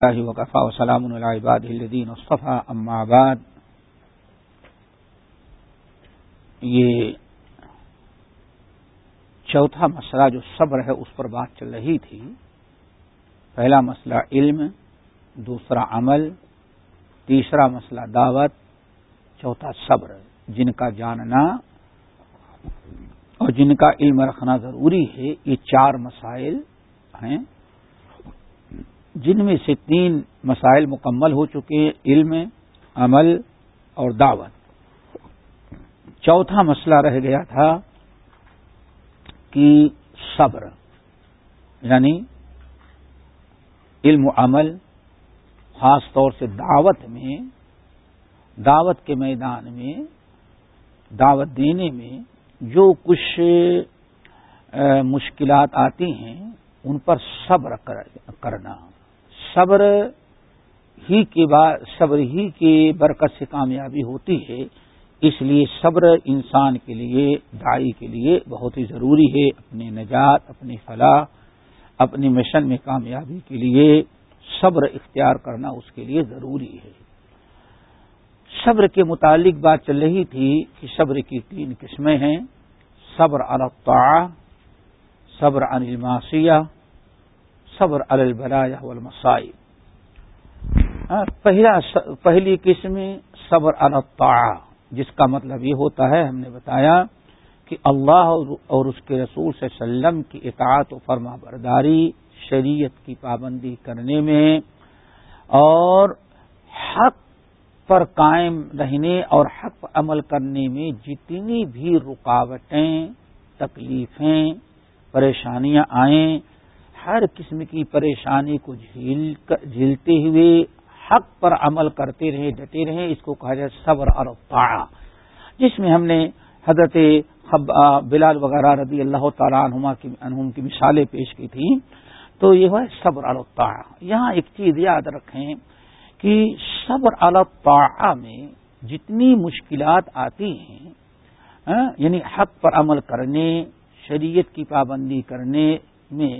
اللہ وقفا وسلام العباد الدین اصطفیٰ اما بعد. یہ چوتھا مسئلہ جو صبر ہے، اس پر بات چل رہی تھی۔ پہلا مسئلہ علم، دوسرا عمل، تیسرا مسئلہ دعوت، چوتھا صبر، جن کا جاننا اور جن کا علم رکھنا ضروری ہے۔ یہ چار مسائل ہیں۔ جن میں سے تین مسائل مکمل ہو چکے علم، عمل اور دعوت۔ چوتھا مسئلہ رہ گیا تھا کہ صبر یعنی علم و عمل، خاص طور سے دعوت میں، دعوت کے میدان میں، دعوت دینے میں جو کچھ مشکلات آتی ہیں، ان پر صبر کرنا۔ صبر ہی کے بعد صبر ہی کی برکت سے کامیابی ہوتی ہے، اس لیے صبر انسان کے لیے، دائی کے لیے بہت ہی ضروری ہے، اپنے نجات، اپنی فلاح، اپنی مشن میں کامیابی کے لیے صبر اختیار کرنا اس کے لیے ضروری ہے۔ صبر کے متعلق بات چل رہی تھی کہ صبر کی تین قسمیں ہیں، صبر الطاع صبر عن الماسیہ صبر البلایا والمصائب. ہاں، پہلا پہلی قسم صبر الطاع جس کا مطلب یہ ہوتا ہے، ہم نے بتایا کہ اللہ اور اس کے رسول صلی اللہ علیہ وسلم کی اطاعت و فرما برداری، شریعت کی پابندی کرنے میں، اور حق پر قائم رہنے اور حق پر عمل کرنے میں جتنی بھی رکاوٹیں، تکلیفیں، پریشانیاں آئیں ہر قسم کی پریشانی کو جھیلتے ہوئے حق پر عمل کرتے رہے، ڈٹے رہے، اس کو کہا جائے صبر اور طاعہ۔ جس میں ہم نے حضرت بلال وغیرہ رضی اللہ تعالیٰ عنہما کی، عنہم کی مثالیں پیش کی تھیں۔ تو یہ ہے صبر الطاع یہاں ایک چیز یاد رکھیں کہ صبر الطاع میں جتنی مشکلات آتی ہیں ہاں، یعنی حق پر عمل کرنے، شریعت کی پابندی کرنے میں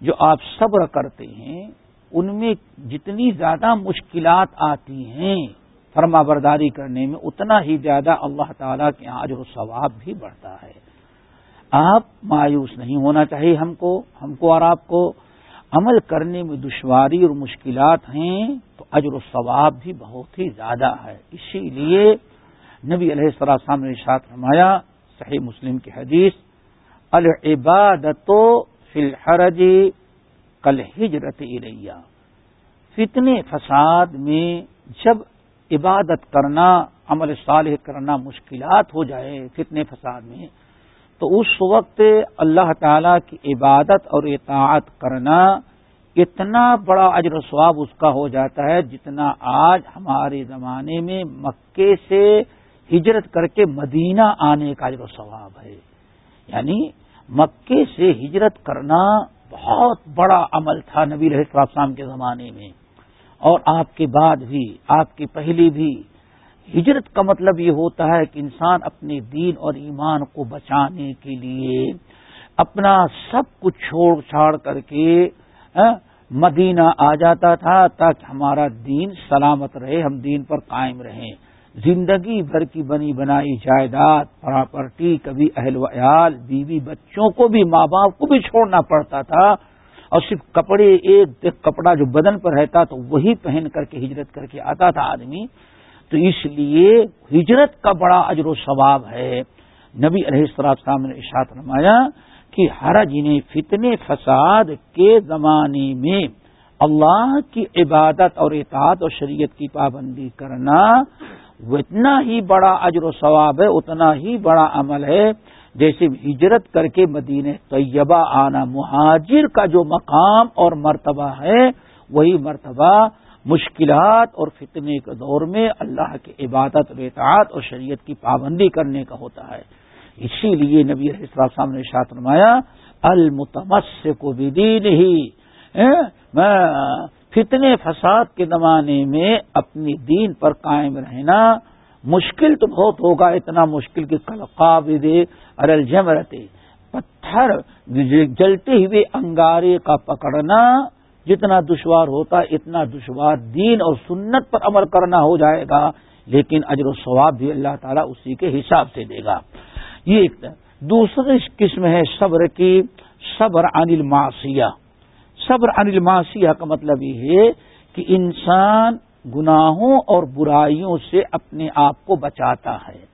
جو آپ صبر کرتے ہیں، ان میں جتنی زیادہ مشکلات آتی ہیں فرما برداری کرنے میں، اتنا ہی زیادہ اللہ تعالی کے آج و ثواب بھی بڑھتا ہے۔ آپ مایوس نہیں ہونا چاہیے ہم کو ہم کو اور آپ کو۔ عمل کرنے میں دشواری اور مشکلات ہیں تو اجر و ثواب بھی بہت ہی زیادہ ہے۔ اسی لیے نبی علیہ السلام نے ساتھ رمایا صحیح مسلم کی حدیث العبادت فی الحرج کل ہجرت اریا فتنے فساد میں جب عبادت کرنا، عمل صالح کرنا مشکلات ہو جائے فتنے فساد میں، تو اس وقت اللہ تعالی کی عبادت اور اطاعت کرنا اتنا بڑا اجر و ثواب اس کا ہو جاتا ہے جتنا آج ہمارے زمانے میں مکے سے ہجرت کر کے مدینہ آنے کا اجر و ثواب ہے۔ یعنی مکے سے ہجرت کرنا بہت بڑا عمل تھا نبی رہ السلام کے زمانے میں۔ اور آپ کے بعد بھی، آپ کی پہلی بھی۔ ہجرت کا مطلب یہ ہوتا ہے کہ انسان اپنے دین اور ایمان کو بچانے کے لیے اپنا سب کچھ چھوڑ چھاڑ کر کے مدینہ آ جاتا تھا تاکہ ہمارا دین سلامت رہے، ہم دین پر قائم رہیں۔ زندگی بھر کی بنی بنائی جائیداد، پراپرٹی، کبھی اہل ویال بیوی بچوں کو بھی، ماں باپ کو بھی چھوڑنا پڑتا تھا۔ اور صرف کپڑے، ایک کپڑا جو بدن پر رہتا تو وہی پہن کر کے ہجرت کر کے آتا تھا آدمی۔ تو اس لیے ہجرت کا بڑا اجر و ثواب ہے۔ نبی علیہ السلام نے اشاعت رمایا کہ ہر جنہیں فتنے، فساد کے زمانے میں اللہ کی عبادت اور اطاعت اور شریعت کی پابندی کرنا اتنا ہی بڑا اجر و ثواب ہے، اتنا ہی بڑا عمل ہے جیسے ہجرت کر کے مدینہ طیبہ آنا مہاجر کا جو مقام اور مرتبہ ہے، وہی مرتبہ مشکلات اور فتنے کے دور میں اللہ کی عبادت، اطاعت اور شریعت کی پابندی کرنے کا ہوتا ہے۔ اسی لیے نبی صاحب نے شاط نمایا المتمس کو بھی دین ہی ہاں، فتنے فساد کے زمانے میں اپنی دین پر قائم رہنا مشکل تو بہت ہوگا، اتنا مشکل کہ کلقاب دے ارل جمرتے پتھر جلتے ہوئے انگارے کا پکڑنا جتنا دشوار ہوتا، اتنا دشوار دین اور سنت پر عمل کرنا ہو جائے گا، لیکن اجر و ثواب بھی اللہ تعالیٰ اسی کے حساب سے دے گا۔ یہ ایک دوسری قسم ہے صبر کی، صبر عن الماسیہ صبر عن الماسیہ کا مطلب یہ ہے کہ انسان گناہوں اور برائیوں سے اپنے آپ کو بچاتا ہے۔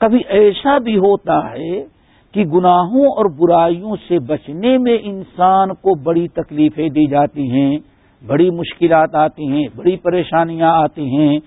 کبھی ایسا بھی ہوتا ہے کہ گناہوں اور برائیوں سے بچنے میں انسان کو بڑی تکلیفیں دی جاتی ہیں، بڑی مشکلات آتی ہیں، بڑی پریشانیاں آتی ہیں۔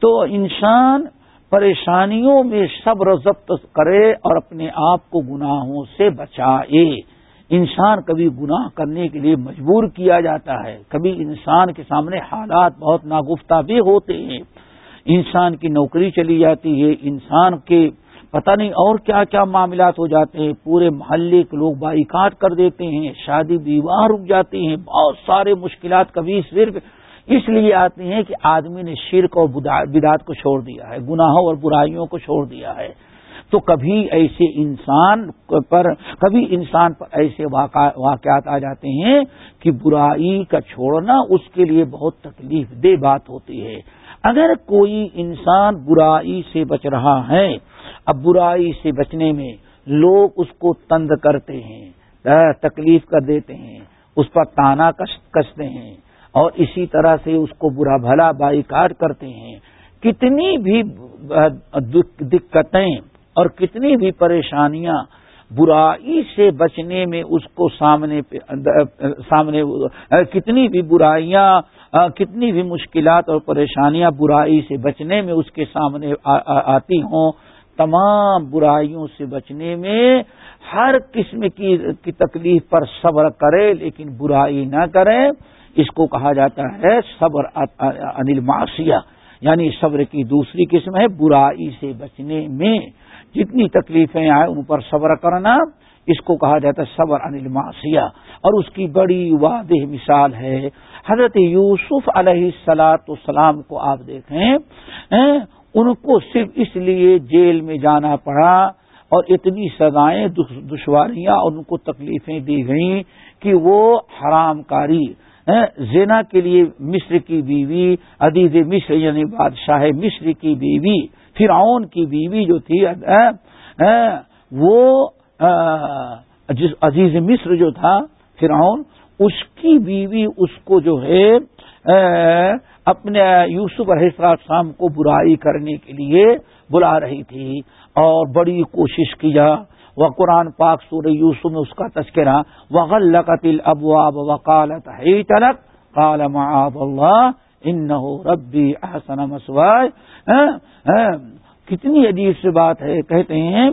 تو انسان پریشانیوں میں صبر ضبط کرے اور اپنے آپ کو گناہوں سے بچائے۔ انسان کبھی گناہ کرنے کے لیے مجبور کیا جاتا ہے۔ کبھی انسان کے سامنے حالات بہت ناگفتہ بھی ہوتے ہیں۔ انسان کی نوکری چلی جاتی ہے، انسان کے پتہ نہیں اور کیا کیا معاملات ہو جاتے ہیں۔ پورے محلے کے لوگ بائی کاٹ کر دیتے ہیں، شادی بیواہ رک جاتی ہیں، بہت سارے مشکلات کبھی صرف اس لیے آتی ہیں کہ آدمی نے شرک اور بدعات کو چھوڑ دیا ہے، گناہوں اور برائیوں کو چھوڑ دیا ہے۔ تو کبھی ایسے انسان پر، کبھی انسان پر ایسے واقعات آ جاتے ہیں کہ برائی کا چھوڑنا اس کے لیے بہت تکلیف دہ بات ہوتی ہے۔ اگر کوئی انسان برائی سے بچ رہا ہے، اب برائی سے بچنے میں لوگ اس کو تند کرتے ہیں تکلیف کر دیتے ہیں، اس پر تانا کستے ہیں اور اسی طرح سے اس کو برا بھلا بائی کاٹ کرتے ہیں۔ کتنی بھی دقتیں اور کتنی بھی پریشانیاں برائی سے بچنے میں اس کو سامنے سامنے کتنی بھی برائیاں، کتنی بھی مشکلات اور پریشانیاں برائی سے بچنے میں اس کے سامنے آتی ہوں، تمام برائیوں سے بچنے میں ہر قسم کی تکلیف پر صبر کرے، لیکن برائی نہ کرے۔ اس کو کہا جاتا ہے صبر انل معاشیہ یعنی صبر کی دوسری قسم ہے برائی سے بچنے میں۔ جتنی تکلیفیں آئے ان پر صبر کرنا۔ اس کو کہا جاتا ہے صبر انل معاشیہ اور اس کی بڑی واضح مثال ہے۔ حضرت یوسف علیہ السلاۃ السلام کو آپ دیکھیں۔ ان کو صرف اس لیے جیل میں جانا پڑا۔ اور اتنی سزائیں دشواریاں اور ان کو تکلیفیں دی گئیں کہ وہ حرام کاری زینا کے لیے مصر کی بیوی، عدیز مصر یعنی بادشاہ مصر کی بیوی، فرعون کی بیوی جو تھی وہ عزیز مصر جو تھا، فرعون، اس کی بیوی اس کو جو ہے اپنے یوسف السلام کو برائی کرنے کے لیے بلا رہی تھی اور بڑی کوشش کیا۔ وہ قرآن پاک سور یوسف میں اس کا تذکرہ، وغلقت الابواب وقالت ہی تلک قال معاذ اللہ ان ربی احسن مسوائے کتنی عجیب سے بات ہے، کہتے ہیں،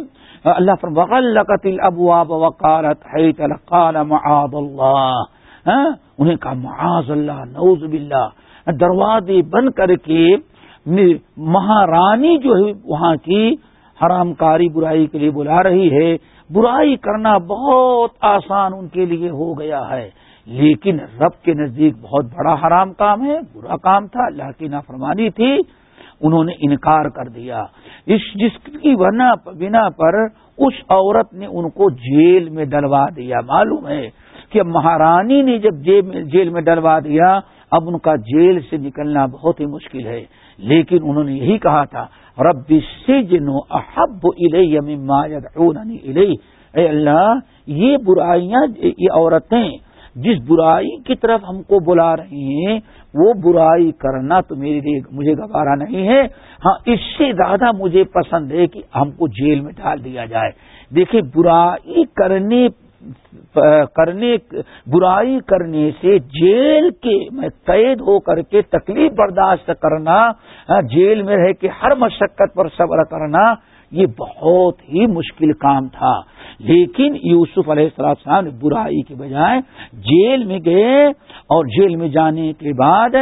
اللہ پر وغلقت الابواب وقالت ہی تلک قال معاذ اللہ انہیں کہا، معاذ اللہ، نعوذ باللہ، دروازے بند کر کے مہارانی جو ہے، وہاں کی حرام کاری برائی کے لیے بلا رہی ہے، برائی کرنا بہت آسان ان کے لیے ہو گیا ہے۔ لیکن رب کے نزدیک بہت بڑا حرام کام ہے، برا کام تھا، اللہ کی نافرمانی تھی، انہوں نے انکار کر دیا۔ اس جس کی بنا پر اس عورت نے ان کو جیل میں ڈلوا دیا۔ معلوم ہے کہ مہارانی نے جب جیل میں ڈلوا دیا اب ان کا جیل سے نکلنا بہت ہی مشکل ہے۔ لیکن انہوں نے یہی کہا تھا، رب سجن احب اے اللہ، یہ برائیاں یہ عورتیں جس برائی کی طرف ہم کو بلا رہی ہیں، وہ برائی کرنا تو میرے لیے مجھے گوارا نہیں ہے۔ ہاں اس سے زیادہ مجھے پسند ہے کہ ہم کو جیل میں ڈال دیا جائے۔ دیکھیں برائی کرنے کرنے، برائی کرنے سے جیل کے میں قید ہو کر کے تکلیف برداشت کرنا ہاں، جیل میں رہ کے ہر مشقت پر صبر کرنا یہ بہت ہی مشکل کام تھا۔ لیکن یوسف علیہ السلام نے برائی کے بجائے جیل میں گئے اور جیل میں جانے کے بعد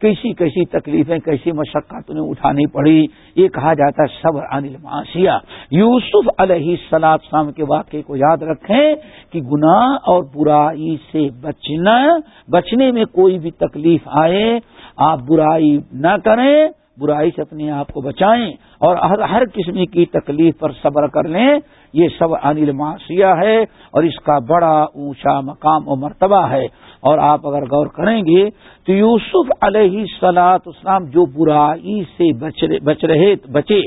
کیسی کیسی تکلیفیں، کیسی مشقت انہیں اٹھانی پڑی۔ یہ کہا جاتا ہے صبر انل معاشیا یوسف علیہ السلام کے واقعے کو یاد رکھیں کہ گناہ اور برائی سے بچنا، بچنے میں کوئی بھی تکلیف آئے، آپ برائی نہ کریں۔ برائی سے اپنے آپ کو بچائیں اور ہر قسم کی تکلیف پر صبر کر لیں، یہ سب انل معاشیہ ہے اور اس کا بڑا اونچا مقام و مرتبہ ہے۔ اور آپ اگر غور کریں گے تو یوسف علیہ سلاط اسلام جو برائی سے بچ رہے بچے،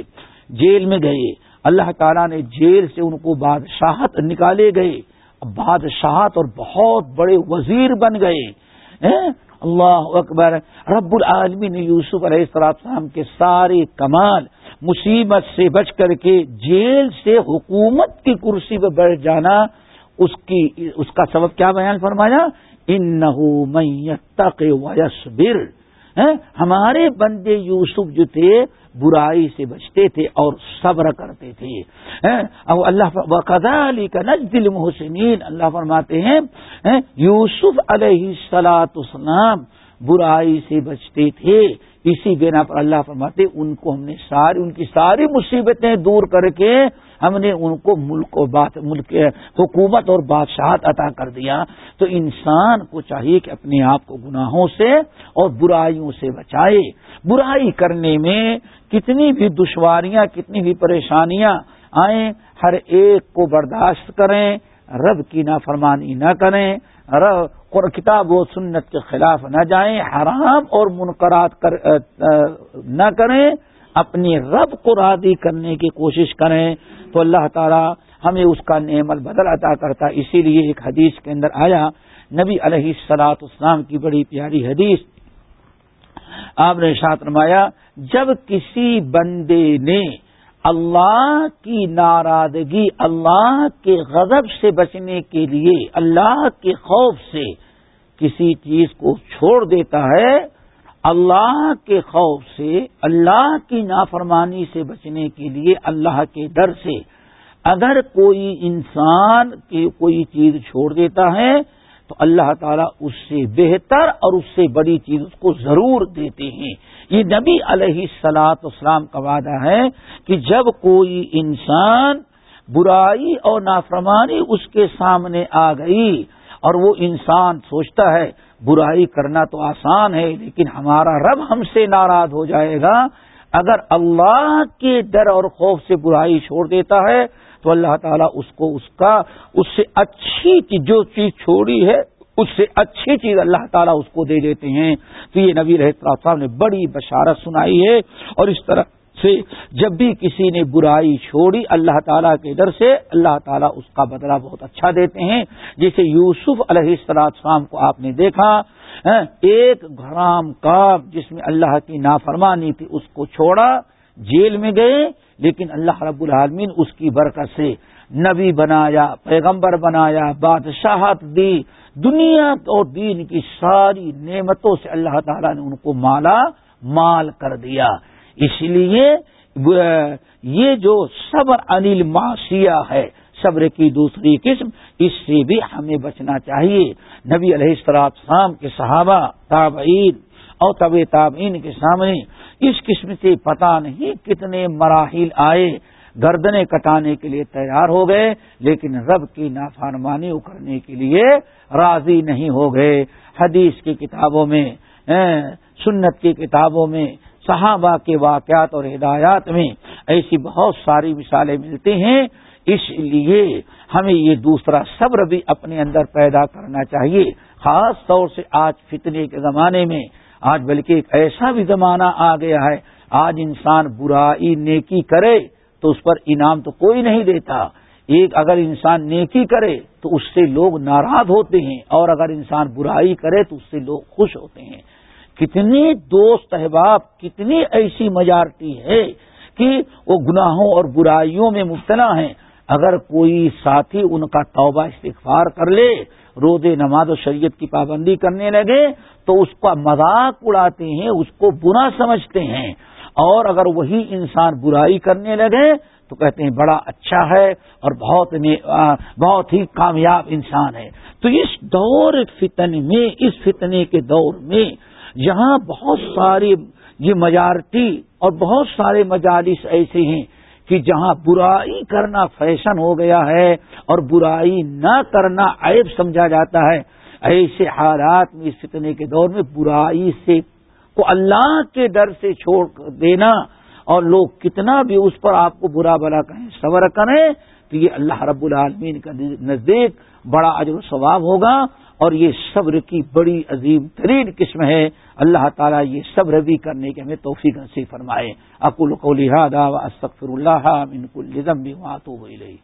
جیل میں گئے۔ اللہ تعالیٰ نے جیل سے ان کو بادشاہت نکالے گئے۔ بادشاہت اور بہت بڑے وزیر بن گئے۔ ہاں؟ اللہ اکبر، رب العالمین نے یوسف علیہ السلام کے سارے کمال، مصیبت سے بچ کر کے جیل سے حکومت کی کرسی پہ بیٹھ جانا، اس کی، اس کا سبب کیا بیان فرمایا؟ ان نہ ہمارے بندے یوسف جو تھے، برائی سے بچتے تھے اور صبر کرتے تھے اب اللہ قدا علی کا نج دل محسنین اللہ فرماتے ہیں یوسف علیہ السلاۃ اسلام برائی سے بچتے تھے۔ اسی بنا پر اللہ فرماتے ان کو ہم نے ساری، ان کی ساری مصیبتیں دور کر کے ہم نے ان کو ملک و بات، ملک حکومت اور بادشاہت عطا کر دیا۔ تو انسان کو چاہیے کہ اپنے آپ کو گناہوں سے اور برائیوں سے بچائے۔ برائی کرنے میں کتنی بھی دشواریاں، کتنی بھی پریشانیاں آئیں، ہر ایک کو برداشت کریں، رب کی نافرمانی نہ کریں۔ کتاب و سنت کے خلاف نہ جائیں، حرام اور منقرات کر نہ کریں، اپنی رب کو راضی کرنے کی کوشش کریں۔ تو اللہ تعالی ہمیں اس کا نعمل بدل عطا کرتا اسی لیے ایک حدیث کے اندر آیا، نبی علیہ سلاط اسلام کی بڑی پیاری حدیث۔ آپ نے ساتھ رمایا جب کسی بندے نے اللہ کی ناراضگی، اللہ کے غضب سے بچنے کے لیے، اللہ کے خوف سے کسی چیز کو چھوڑ دیتا ہے، اللہ کے خوف سے، اللہ کی نافرمانی سے بچنے کے لیے، اللہ کے ڈر سے۔ اگر کوئی انسان کی کوئی چیز چھوڑ دیتا ہے تو اللہ تعالیٰ اس سے بہتر اور اس سے بڑی چیز اس کو ضرور دیتے ہیں۔ یہ نبی علیہ سلاط اسلام کا وعدہ ہے کہ جب کوئی انسان برائی اور نافرمانی اس کے سامنے آ گئی اور وہ انسان سوچتا ہے برائی کرنا تو آسان ہے لیکن ہمارا رب ہم سے ناراض ہو جائے گا، اگر اللہ کے ڈر اور خوف سے برائی چھوڑ دیتا ہے تو اللہ تعالیٰ اس کو اس کا اس سے اچھی جو چیز چھوڑی ہے، اس سے اچھی چیز اللہ تعالیٰ اس کو دے دیتے ہیں۔ تو یہ نبی صاحب نے بڑی بشارت سنائی ہے اور اس طرح سے جب بھی کسی نے برائی چھوڑی اللہ تعالیٰ کے در سے، اللہ تعالیٰ اس کا بدلہ بہت اچھا دیتے ہیں۔ جیسے یوسف علیہ السلام کو آپ نے دیکھا ہاں، ایک گھرام کا جس میں اللہ کی نافرمانی تھی، اس کو چھوڑا۔ جیل میں گئے، لیکن اللہ رب العالمین اس کی برکت سے نبی بنایا، پیغمبر بنایا، بادشاہت دی، دنیا اور دین کی ساری نعمتوں سے اللہ تعالیٰ نے ان کو مالا، مال کر دیا۔ اس لیے یہ جو صبر انل معاشیہ ہے، صبر کی دوسری قسم، اس سے بھی ہمیں بچنا چاہیے۔ نبی علیہ السلام کے صحابہ، تابعین اور طب تابعین کے سامنے اس قسم سے پتہ نہیں کتنے مراحل آئے گردنے کٹانے کے لیے تیار ہو گئے، لیکن رب کی نافرمانی کرنے کے لیے راضی نہیں ہو گئے۔ حدیث کی کتابوں میں سنت کی کتابوں میں، صحابہ کے واقعات اور ہدایات میں ایسی بہت ساری مثالیں ملتی ہیں۔ اس لیے ہمیں یہ دوسرا صبر بھی اپنے اندر پیدا کرنا چاہیے، خاص طور سے آج فتنے کے زمانے میں۔ آج بلکہ ایک ایسا بھی زمانہ آ گیا ہے، آج انسان برائی نیکی کرے تو اس پر انعام تو کوئی نہیں دیتا۔ ایک اگر انسان نیکی کرے تو اس سے لوگ ناراض ہوتے ہیں، اور اگر انسان برائی کرے تو اس سے لوگ خوش ہوتے ہیں۔ کتنے دوست احباب، کتنی ایسی مجارٹی ہے کہ وہ گناہوں اور برائیوں میں مبتلا ہیں۔ اگر کوئی ساتھی ان کا توبہ استغفار کر لے روز نماز و شریعت کی پابندی کرنے لگے تو اس کا مذاق اڑاتے ہیں، اس کو برا سمجھتے ہیں۔ اور اگر وہی انسان برائی کرنے لگے تو کہتے ہیں بڑا اچھا ہے اور بہت بہت ہی کامیاب انسان ہے۔ تو اس دور فتن میں، اس فتنے کے دور میں یہاں بہت سارے یہ مجارٹی اور بہت سارے مجالس ایسے ہیں کہ جہاں برائی کرنا فیشن ہو گیا ہے اور برائی نہ کرنا عیب سمجھا جاتا ہے، ایسے حالات میں، اس فتنے کے دور میں برائی سے کو اللہ کے ڈر سے چھوڑ دینا اور لوگ کتنا بھی اس پر آپ کو برا بلا کہیں صبر کریں تو یہ اللہ رب العالمین کا نزدیک بڑا عجر و ثواب ہوگا۔ اور یہ صبر کی بڑی عظیم ترین قسم ہے۔ اللہ تعالیٰ یہ صبر بھی کرنے کے ہمیں توفیق نصیب فرمائے۔ اکول کو لہٰذا استغفر اللہ من کل بھی واتوب الیہ۔